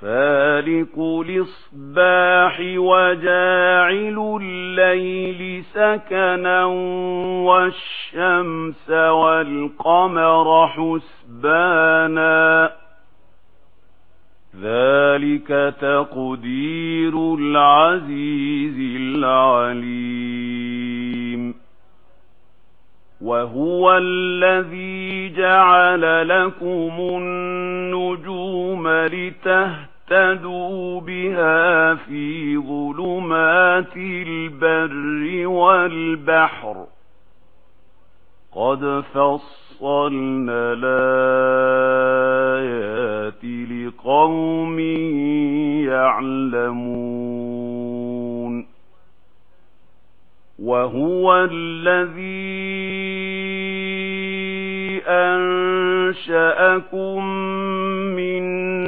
فالق الإصباح وجاعل الليل سكنا والشمس والقمر حسبانا ذلك تقدير العزيز العليم وهو الذي جعل لكم النجوم لتهتدون اهتدوا بها في ظلمات البر والبحر قد فصلنا الآيات لقوم يعلمون وهو الذي أنشأكم من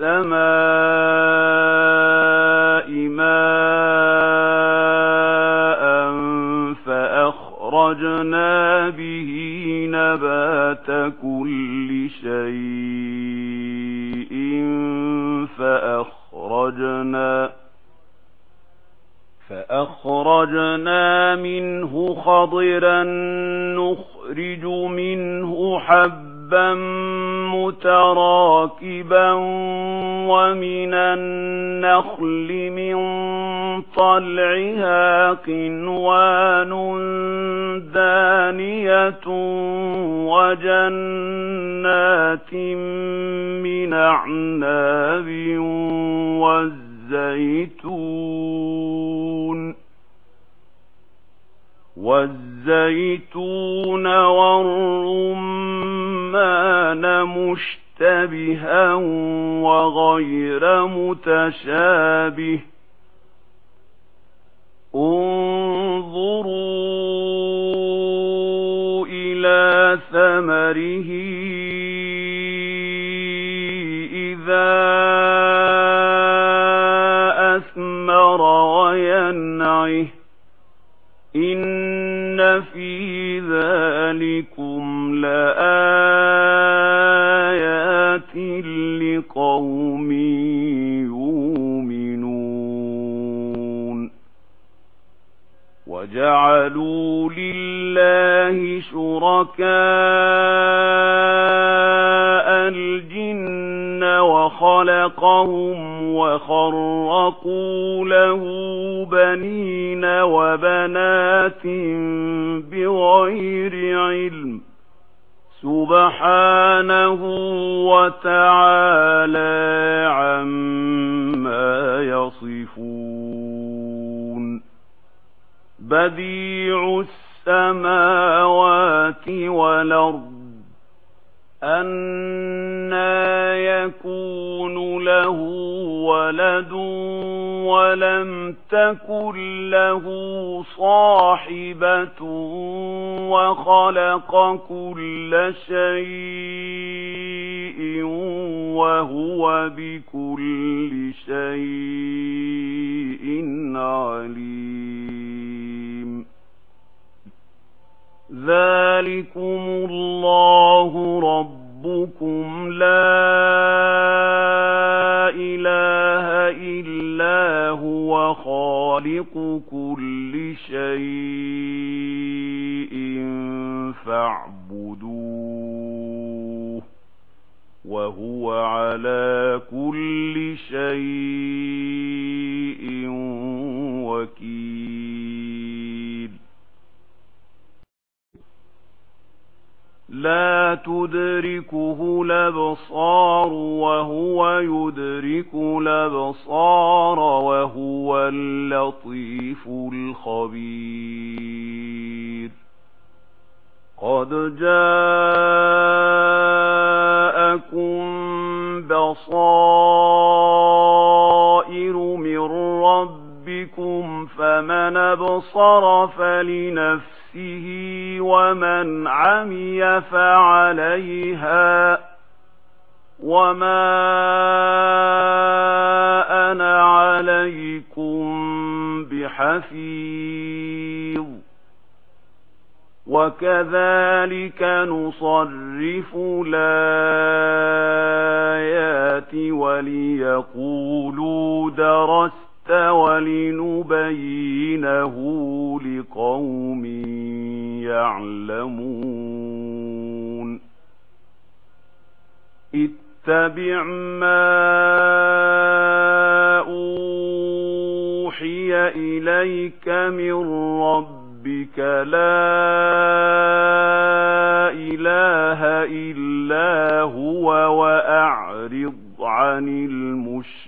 السماء ماء فأخرجنا به نبات كل شيء فأخرجنا فأخرجنا منه خضرا نخرج منه حبا متراكبا ومن النخل من طلعها قنوان دانية وجنات من أعناب والزيتون والزيتون والرمان الرحمن مشتبها وغير متشابه. انظروا إلى ثمره إذا أثمر وينعه. إن في ذلكم لآل لقوم يؤمنون وجعلوا لله شركاء الجن وخلقهم وخرقوا له بنين وبنات بغير علم سبحانه وتعالى عما يصفون. بديع السماوات والأرض أنا يكون له ولد ولم تكن له صاحبة وخلق كل شيء وهو بكل شيء عليم ذلكم الله ربكم لا خَالِقُ كُلِّ شَيْءٍ فَاعْبُدُوهُ وَهُوَ عَلَى كُلِّ شَيْءٍ وَكِيلٌ تدركه الأبصار وهو يدرك الأبصار وهو اللطيف الخبير. قد جاءكم بصائر من ربكم فمن بصر فلنفسه نفسه ومن عمي فعليها وما أنا عليكم بحفيظ. وكذلك نصرف الآيات وليقولوا درست وَلِنُبَيِّنَهُ لِقَوْمٍ يَعْلَمُونَ. اتَّبِعْ مَا أُوحِيَ إِلَيْكَ مِنْ رَبِّكَ. لَا إِلَهَ إِلَّا هُوَ وَأَعْرِضْ عَنِ الْمُشْرِكِينَ.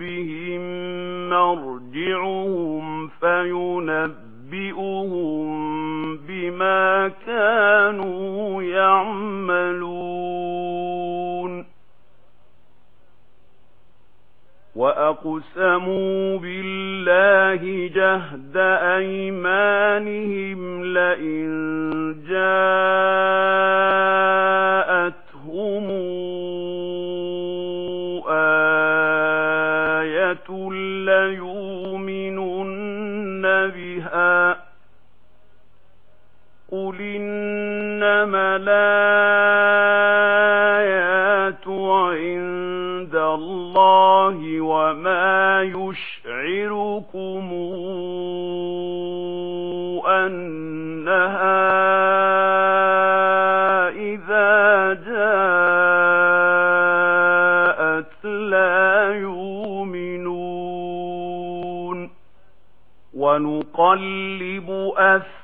ربهم مرجعهم فينبئهم بما كانوا يعملون وأقسموا بالله جهد أيمانهم لئن جاءوا جهنم عند الله وما يشعركم أنها إذا جاءت لا يؤمنون ونقلب أثر